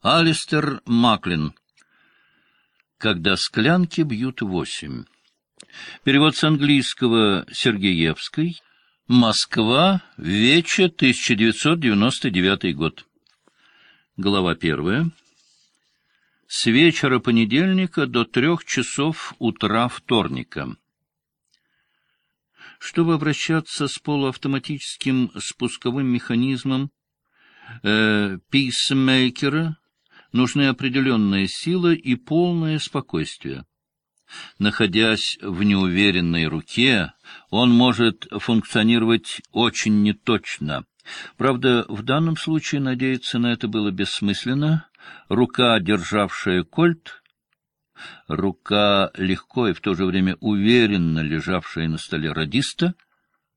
Алистер Маклин. Когда склянки бьют восемь. Перевод с английского Сергеевской. Москва. Вече, 1999 год. Глава первая. С вечера понедельника до трех часов утра вторника. Чтобы обращаться с полуавтоматическим спусковым механизмом э, писмейкера, нужны определенная сила и полное спокойствие. Находясь в неуверенной руке, он может функционировать очень неточно. Правда, в данном случае надеяться на это было бессмысленно. Рука, державшая кольт, рука, легко и в то же время уверенно лежавшая на столе радиста,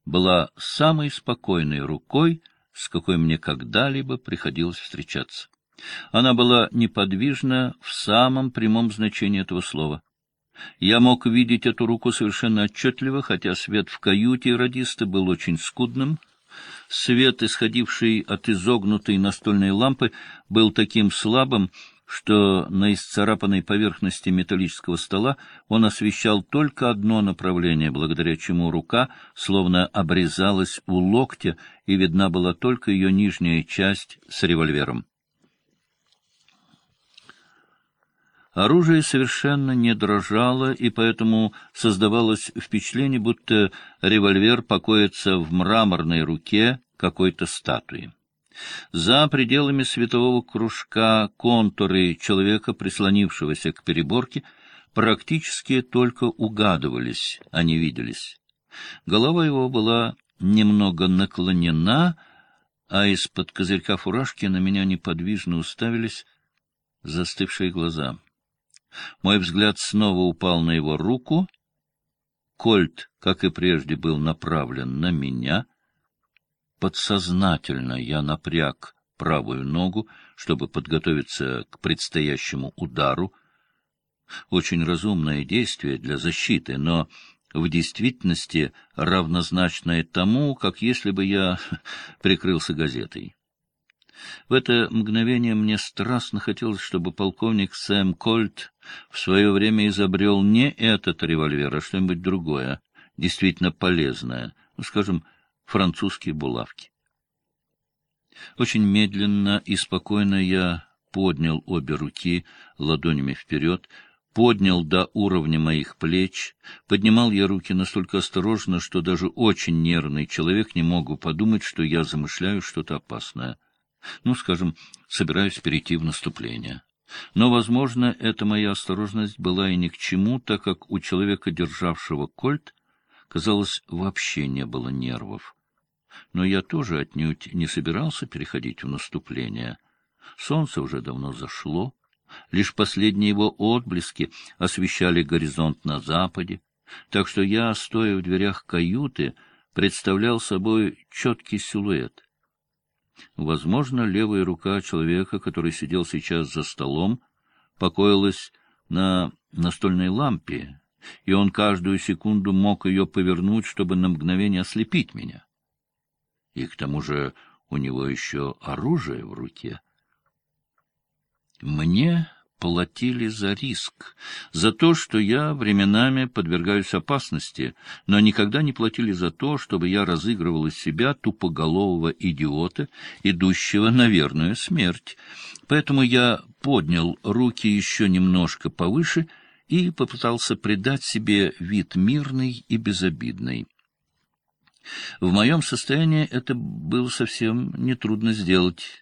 была самой спокойной рукой, с какой мне когда-либо приходилось встречаться. Она была неподвижна в самом прямом значении этого слова. Я мог видеть эту руку совершенно отчетливо, хотя свет в каюте радиста был очень скудным. Свет, исходивший от изогнутой настольной лампы, был таким слабым, что на исцарапанной поверхности металлического стола он освещал только одно направление, благодаря чему рука словно обрезалась у локтя, и видна была только ее нижняя часть с револьвером. Оружие совершенно не дрожало, и поэтому создавалось впечатление, будто револьвер покоится в мраморной руке какой-то статуи. За пределами светового кружка контуры человека, прислонившегося к переборке, практически только угадывались, а не виделись. Голова его была немного наклонена, а из-под козырька фуражки на меня неподвижно уставились застывшие глаза. Мой взгляд снова упал на его руку. Кольт, как и прежде, был направлен на меня. Подсознательно я напряг правую ногу, чтобы подготовиться к предстоящему удару. Очень разумное действие для защиты, но в действительности равнозначное тому, как если бы я прикрылся газетой. В это мгновение мне страстно хотелось, чтобы полковник Сэм Кольт в свое время изобрел не этот револьвер, а что-нибудь другое, действительно полезное, ну, скажем, французские булавки. Очень медленно и спокойно я поднял обе руки ладонями вперед, поднял до уровня моих плеч. Поднимал я руки настолько осторожно, что даже очень нервный человек не мог подумать, что я замышляю что-то опасное. Ну, скажем, собираюсь перейти в наступление. Но, возможно, эта моя осторожность была и ни к чему, так как у человека, державшего кольт, казалось, вообще не было нервов. Но я тоже отнюдь не собирался переходить в наступление. Солнце уже давно зашло, лишь последние его отблески освещали горизонт на западе, так что я, стоя в дверях каюты, представлял собой четкий силуэт — Возможно, левая рука человека, который сидел сейчас за столом, покоилась на настольной лампе, и он каждую секунду мог ее повернуть, чтобы на мгновение ослепить меня. И к тому же у него еще оружие в руке. Мне платили за риск, за то, что я временами подвергаюсь опасности, но никогда не платили за то, чтобы я разыгрывал из себя тупоголового идиота, идущего на верную смерть. Поэтому я поднял руки еще немножко повыше и попытался придать себе вид мирный и безобидный. В моем состоянии это было совсем нетрудно сделать.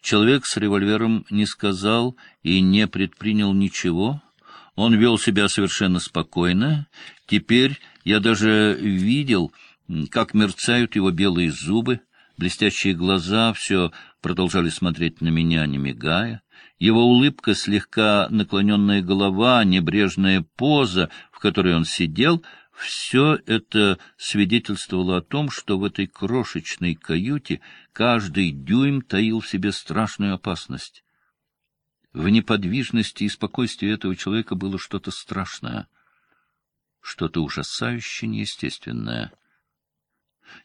Человек с револьвером не сказал и не предпринял ничего. Он вел себя совершенно спокойно. Теперь я даже видел, как мерцают его белые зубы, блестящие глаза все продолжали смотреть на меня, не мигая. Его улыбка, слегка наклоненная голова, небрежная поза, в которой он сидел — все это свидетельствовало о том, что в этой крошечной каюте каждый дюйм таил в себе страшную опасность. В неподвижности и спокойствии этого человека было что-то страшное, что-то ужасающе неестественное.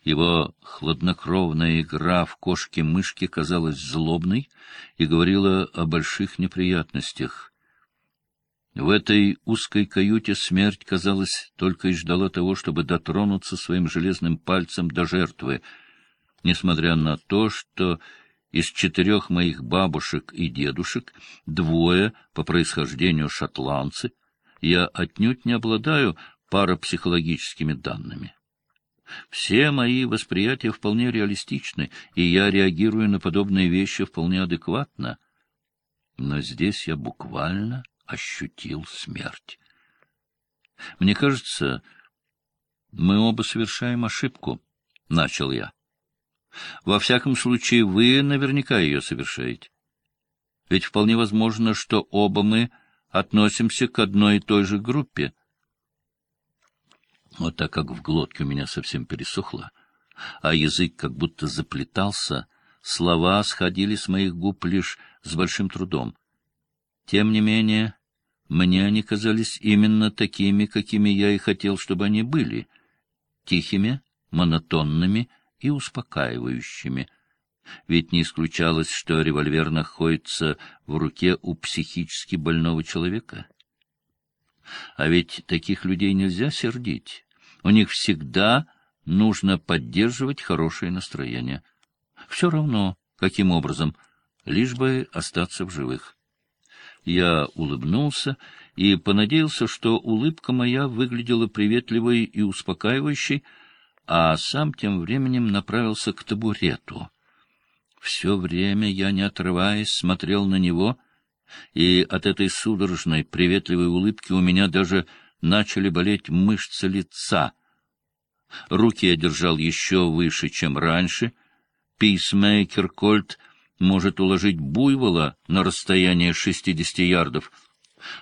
Его хладнокровная игра в кошки-мышки казалась злобной и говорила о больших неприятностях. В этой узкой каюте смерть, казалось, только и ждала того, чтобы дотронуться своим железным пальцем до жертвы, несмотря на то, что из четырех моих бабушек и дедушек двое по происхождению шотландцы, я отнюдь не обладаю парапсихологическими данными. Все мои восприятия вполне реалистичны, и я реагирую на подобные вещи вполне адекватно. Но здесь я буквально ощутил смерть. Мне кажется, мы оба совершаем ошибку, — начал я. Во всяком случае, вы наверняка ее совершаете. Ведь вполне возможно, что оба мы относимся к одной и той же группе. Вот так как в глотке у меня совсем пересохло, а язык как будто заплетался, слова сходили с моих губ лишь с большим трудом. Тем не менее, мне они казались именно такими, какими я и хотел, чтобы они были — тихими, монотонными и успокаивающими. Ведь не исключалось, что револьвер находится в руке у психически больного человека. А ведь таких людей нельзя сердить. У них всегда нужно поддерживать хорошее настроение. Все равно, каким образом, лишь бы остаться в живых. Я улыбнулся и понадеялся, что улыбка моя выглядела приветливой и успокаивающей, а сам тем временем направился к табурету. Все время я, не отрываясь, смотрел на него, и от этой судорожной, приветливой улыбки у меня даже начали болеть мышцы лица. Руки я держал еще выше, чем раньше. Писмейкер Кольт может уложить буйвола на расстояние шестидесяти ярдов,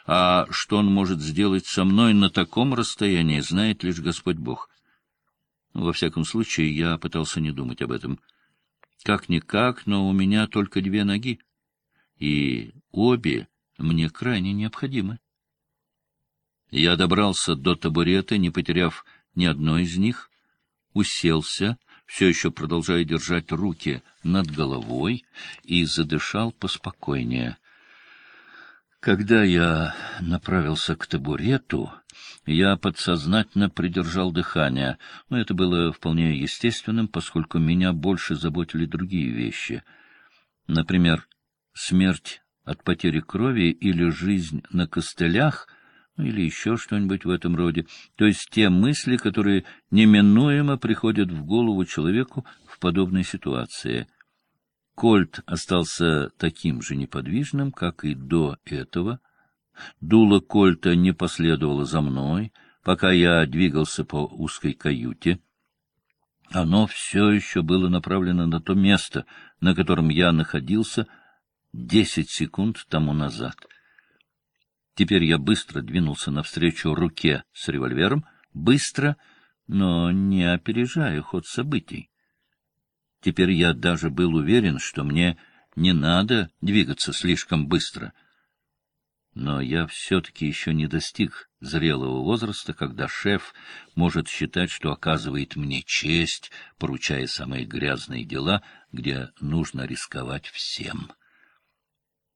а что он может сделать со мной на таком расстоянии, знает лишь Господь Бог. Во всяком случае, я пытался не думать об этом. Как-никак, но у меня только две ноги, и обе мне крайне необходимы. Я добрался до табурета, не потеряв ни одной из них, уселся, все еще продолжая держать руки над головой, и задышал поспокойнее. Когда я направился к табурету, я подсознательно придержал дыхание, но это было вполне естественным, поскольку меня больше заботили другие вещи. Например, смерть от потери крови или жизнь на костылях, или еще что-нибудь в этом роде, то есть те мысли, которые неминуемо приходят в голову человеку в подобной ситуации. Кольт остался таким же неподвижным, как и до этого — Дуло кольта не последовало за мной, пока я двигался по узкой каюте. Оно все еще было направлено на то место, на котором я находился десять секунд тому назад. Теперь я быстро двинулся навстречу руке с револьвером, быстро, но не опережая ход событий. Теперь я даже был уверен, что мне не надо двигаться слишком быстро — но я все-таки еще не достиг зрелого возраста, когда шеф может считать, что оказывает мне честь, поручая самые грязные дела, где нужно рисковать всем.